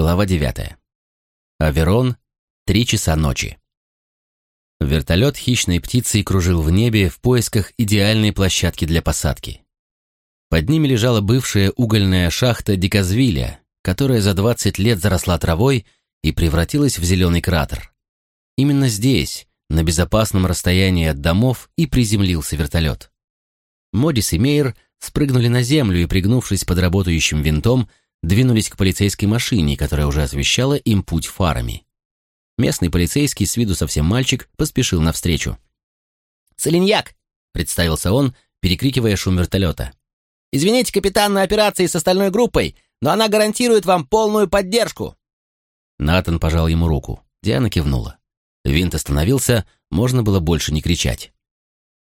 Глава 9. Аверон. Три часа ночи. Вертолет хищной птицей кружил в небе в поисках идеальной площадки для посадки. Под ними лежала бывшая угольная шахта Диказвиля, которая за 20 лет заросла травой и превратилась в зеленый кратер. Именно здесь, на безопасном расстоянии от домов, и приземлился вертолет. Модис и Мейер спрыгнули на землю и, пригнувшись под работающим винтом, двинулись к полицейской машине, которая уже освещала им путь фарами. Местный полицейский, с виду совсем мальчик, поспешил навстречу. «Солиньяк!» — представился он, перекрикивая шум вертолета. «Извините, капитан, на операции с остальной группой, но она гарантирует вам полную поддержку!» Натан пожал ему руку. Диана кивнула. Винт остановился, можно было больше не кричать.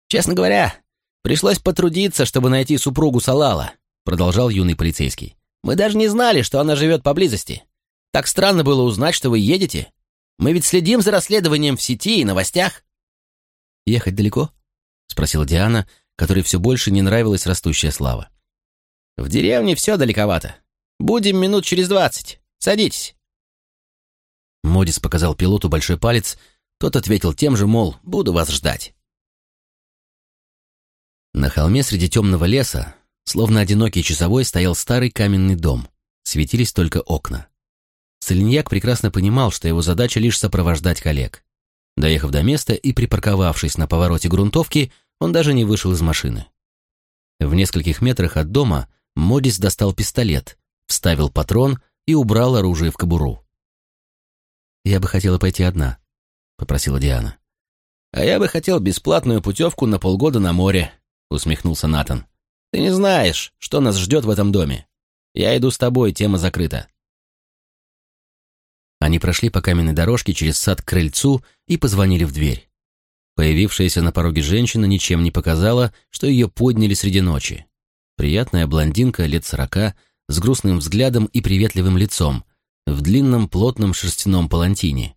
«Честно говоря, пришлось потрудиться, чтобы найти супругу Салала», продолжал юный полицейский. Мы даже не знали, что она живет поблизости. Так странно было узнать, что вы едете. Мы ведь следим за расследованием в сети и новостях». «Ехать далеко?» — спросила Диана, которой все больше не нравилась растущая слава. «В деревне все далековато. Будем минут через двадцать. Садитесь». Модис показал пилоту большой палец, тот ответил тем же, мол, буду вас ждать. На холме среди темного леса Словно одинокий часовой стоял старый каменный дом. Светились только окна. Солиньяк прекрасно понимал, что его задача лишь сопровождать коллег. Доехав до места и припарковавшись на повороте грунтовки, он даже не вышел из машины. В нескольких метрах от дома Модис достал пистолет, вставил патрон и убрал оружие в кобуру. «Я бы хотела пойти одна», — попросила Диана. «А я бы хотел бесплатную путевку на полгода на море», — усмехнулся Натан. Ты не знаешь, что нас ждет в этом доме. Я иду с тобой, тема закрыта». Они прошли по каменной дорожке через сад к крыльцу и позвонили в дверь. Появившаяся на пороге женщина ничем не показала, что ее подняли среди ночи. Приятная блондинка лет сорока, с грустным взглядом и приветливым лицом, в длинном плотном шерстяном палантине.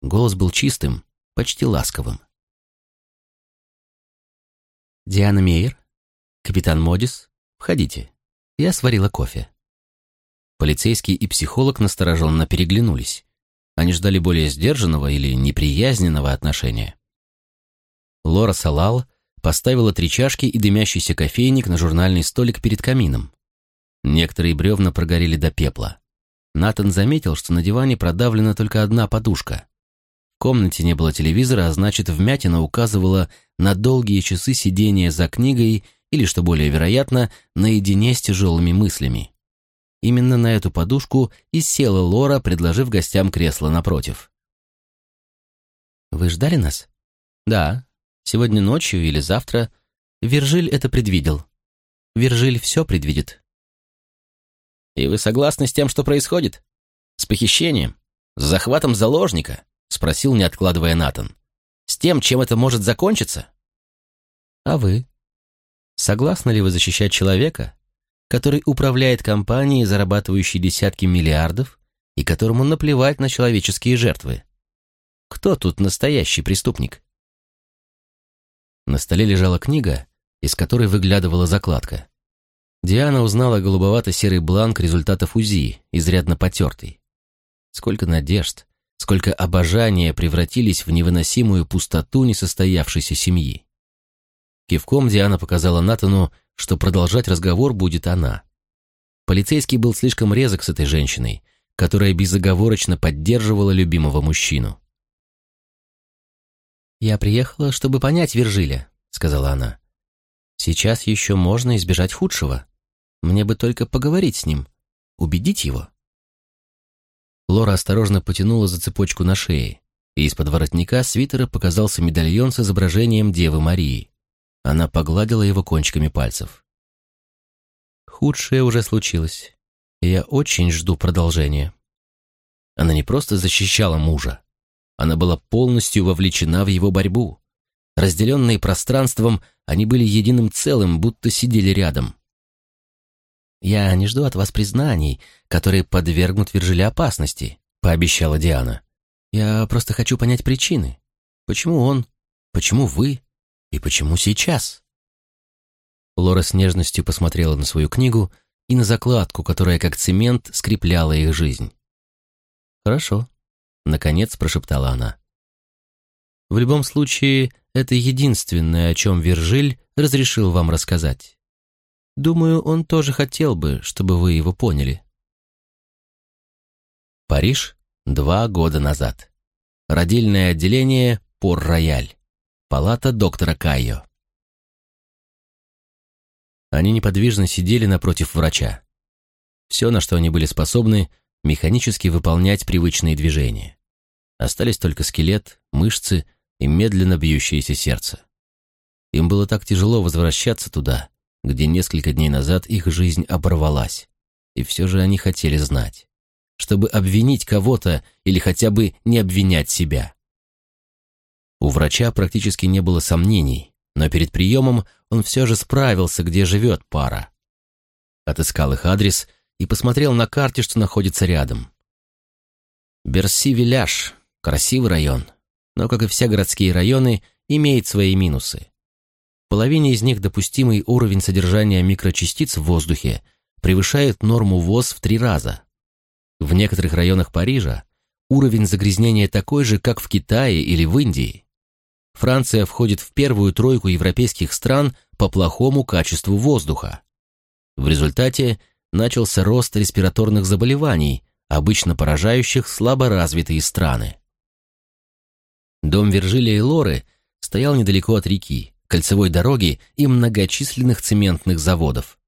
Голос был чистым, почти ласковым. «Диана Мейер?» «Капитан Модис, входите. Я сварила кофе». Полицейский и психолог настороженно переглянулись. Они ждали более сдержанного или неприязненного отношения. Лора Салал поставила три чашки и дымящийся кофейник на журнальный столик перед камином. Некоторые бревна прогорели до пепла. Натан заметил, что на диване продавлена только одна подушка. В комнате не было телевизора, а значит, вмятина указывала на долгие часы сидения за книгой или, что более вероятно, наедине с тяжелыми мыслями. Именно на эту подушку и села Лора, предложив гостям кресло напротив. «Вы ждали нас?» «Да. Сегодня ночью или завтра. Вержиль это предвидел. Вержиль все предвидит». «И вы согласны с тем, что происходит? С похищением? С захватом заложника?» — спросил, не откладывая Натан. «С тем, чем это может закончиться?» «А вы?» Согласны ли вы защищать человека, который управляет компанией, зарабатывающей десятки миллиардов, и которому наплевать на человеческие жертвы? Кто тут настоящий преступник? На столе лежала книга, из которой выглядывала закладка. Диана узнала голубовато-серый бланк результатов УЗИ, изрядно потертый. Сколько надежд, сколько обожания превратились в невыносимую пустоту несостоявшейся семьи. Кивком Диана показала Натану, что продолжать разговор будет она. Полицейский был слишком резок с этой женщиной, которая безоговорочно поддерживала любимого мужчину. «Я приехала, чтобы понять Вержиля», — сказала она. «Сейчас еще можно избежать худшего. Мне бы только поговорить с ним, убедить его». Лора осторожно потянула за цепочку на шее, и из-под воротника свитера показался медальон с изображением Девы Марии. Она погладила его кончиками пальцев. Худшее уже случилось. Я очень жду продолжения. Она не просто защищала мужа. Она была полностью вовлечена в его борьбу. Разделенные пространством, они были единым целым, будто сидели рядом. «Я не жду от вас признаний, которые подвергнут Виржиле опасности», — пообещала Диана. «Я просто хочу понять причины. Почему он? Почему вы? И почему сейчас? Лора с нежностью посмотрела на свою книгу и на закладку, которая как цемент скрепляла их жизнь. хорошо», — наконец прошептала она. «В любом случае, это единственное, о чем Виржиль разрешил вам рассказать. Думаю, он тоже хотел бы, чтобы вы его поняли». Париж два года назад. Родильное отделение Пор-Рояль. Палата доктора Кайо. Они неподвижно сидели напротив врача. Все, на что они были способны, механически выполнять привычные движения. Остались только скелет, мышцы и медленно бьющееся сердце. Им было так тяжело возвращаться туда, где несколько дней назад их жизнь оборвалась. И все же они хотели знать, чтобы обвинить кого-то или хотя бы не обвинять себя. У врача практически не было сомнений, но перед приемом он все же справился, где живет пара. Отыскал их адрес и посмотрел на карте, что находится рядом. Берси-Виляж – красивый район, но, как и все городские районы, имеет свои минусы. В половине из них допустимый уровень содержания микрочастиц в воздухе превышает норму ВОЗ в три раза. В некоторых районах Парижа уровень загрязнения такой же, как в Китае или в Индии. Франция входит в первую тройку европейских стран по плохому качеству воздуха. В результате начался рост респираторных заболеваний, обычно поражающих слаборазвитые страны. Дом Виржилия и Лоры стоял недалеко от реки, кольцевой дороги и многочисленных цементных заводов.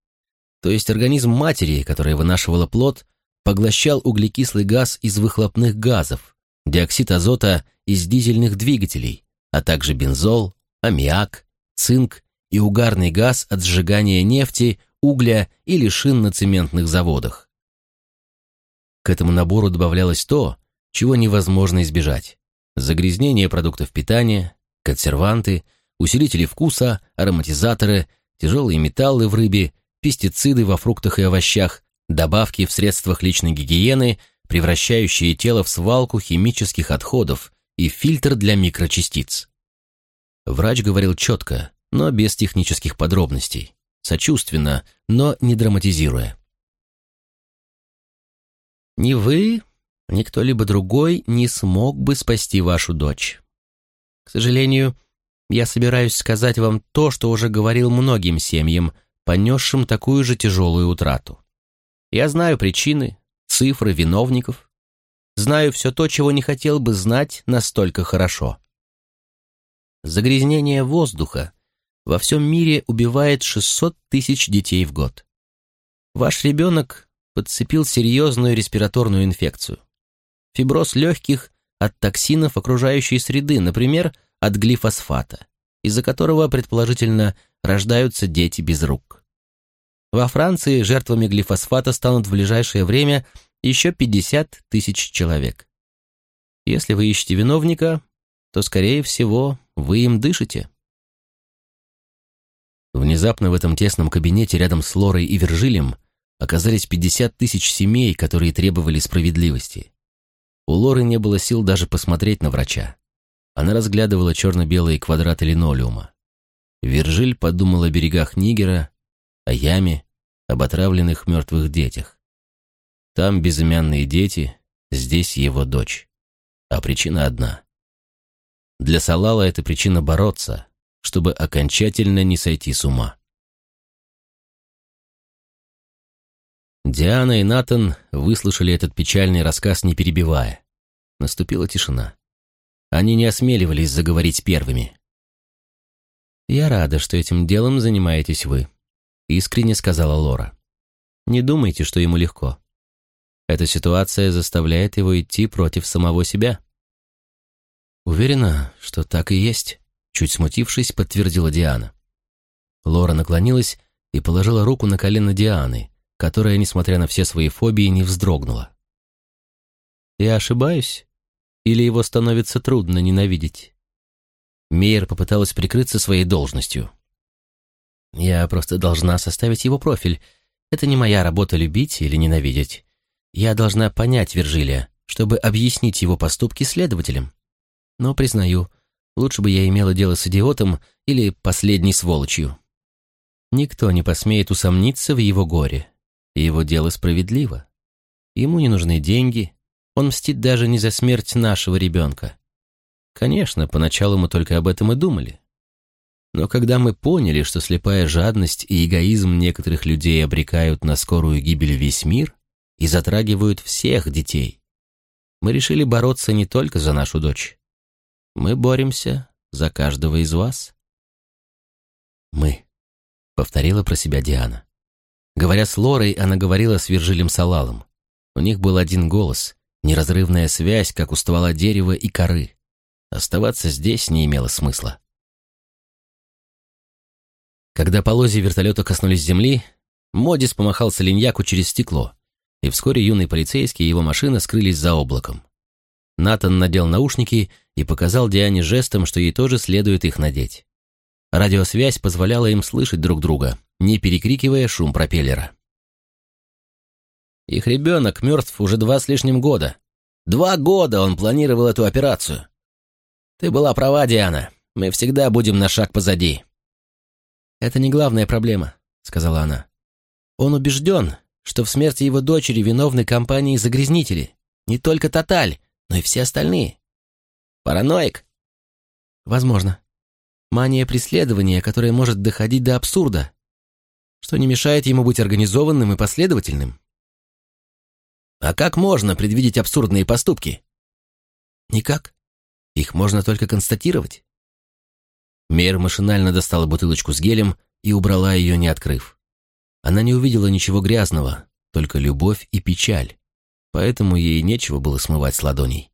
То есть организм матери, которая вынашивала плод, поглощал углекислый газ из выхлопных газов, диоксид азота из дизельных двигателей, а также бензол, аммиак, цинк и угарный газ от сжигания нефти, угля или шин на цементных заводах. К этому набору добавлялось то, чего невозможно избежать. Загрязнение продуктов питания, консерванты, усилители вкуса, ароматизаторы, тяжелые металлы в рыбе, пестициды во фруктах и овощах, добавки в средствах личной гигиены, превращающие тело в свалку химических отходов, и фильтр для микрочастиц. Врач говорил четко, но без технических подробностей, сочувственно, но не драматизируя. «Ни вы, ни кто-либо другой не смог бы спасти вашу дочь. К сожалению, я собираюсь сказать вам то, что уже говорил многим семьям, понесшим такую же тяжелую утрату. Я знаю причины, цифры виновников, Знаю все то, чего не хотел бы знать настолько хорошо. Загрязнение воздуха во всем мире убивает 600 тысяч детей в год. Ваш ребенок подцепил серьезную респираторную инфекцию. Фиброз легких от токсинов окружающей среды, например, от глифосфата, из-за которого, предположительно, рождаются дети без рук. Во Франции жертвами глифосфата станут в ближайшее время еще 50 тысяч человек. Если вы ищете виновника, то, скорее всего, вы им дышите. Внезапно в этом тесном кабинете рядом с Лорой и Вержилем оказались 50 тысяч семей, которые требовали справедливости. У Лоры не было сил даже посмотреть на врача. Она разглядывала черно-белые квадраты линолеума. Вержиль подумал о берегах Нигера, о яме, об отравленных мертвых детях. Там безымянные дети, здесь его дочь. А причина одна. Для Салала это причина бороться, чтобы окончательно не сойти с ума. Диана и Натан выслушали этот печальный рассказ, не перебивая. Наступила тишина. Они не осмеливались заговорить первыми. «Я рада, что этим делом занимаетесь вы», — искренне сказала Лора. «Не думайте, что ему легко. Эта ситуация заставляет его идти против самого себя. Уверена, что так и есть, чуть смутившись, подтвердила Диана. Лора наклонилась и положила руку на колено Дианы, которая, несмотря на все свои фобии, не вздрогнула. Я ошибаюсь? Или его становится трудно ненавидеть? Мейер попыталась прикрыться своей должностью. Я просто должна составить его профиль. Это не моя работа любить или ненавидеть. Я должна понять Виржилия, чтобы объяснить его поступки следователям. Но, признаю, лучше бы я имела дело с идиотом или последней сволочью. Никто не посмеет усомниться в его горе. Его дело справедливо. Ему не нужны деньги, Он мстит даже не за смерть нашего ребенка. Конечно, поначалу мы только об этом и думали. Но когда мы поняли, что слепая жадность и эгоизм некоторых людей обрекают на скорую гибель весь мир и затрагивают всех детей, мы решили бороться не только за нашу дочь. Мы боремся за каждого из вас. «Мы», — повторила про себя Диана. Говоря с Лорой, она говорила с Виржилем Салалом. У них был один голос, неразрывная связь, как у ствола дерева и коры. Оставаться здесь не имело смысла. Когда полозья вертолета коснулись земли, Модис помахал Солиньяку через стекло, и вскоре юный полицейский и его машина скрылись за облаком. Натан надел наушники и показал Диане жестом, что ей тоже следует их надеть. Радиосвязь позволяла им слышать друг друга, не перекрикивая шум пропеллера. Их ребенок мертв уже два с лишним года. Два года он планировал эту операцию. Ты была права, Диана. Мы всегда будем на шаг позади. Это не главная проблема, сказала она. Он убежден, что в смерти его дочери виновны компании-загрязнители. Не только Тоталь, но и все остальные. Параноик? Возможно. Мания преследования, которая может доходить до абсурда, что не мешает ему быть организованным и последовательным. А как можно предвидеть абсурдные поступки? Никак. Их можно только констатировать. Мейер машинально достала бутылочку с гелем и убрала ее, не открыв. Она не увидела ничего грязного, только любовь и печаль, поэтому ей нечего было смывать с ладоней.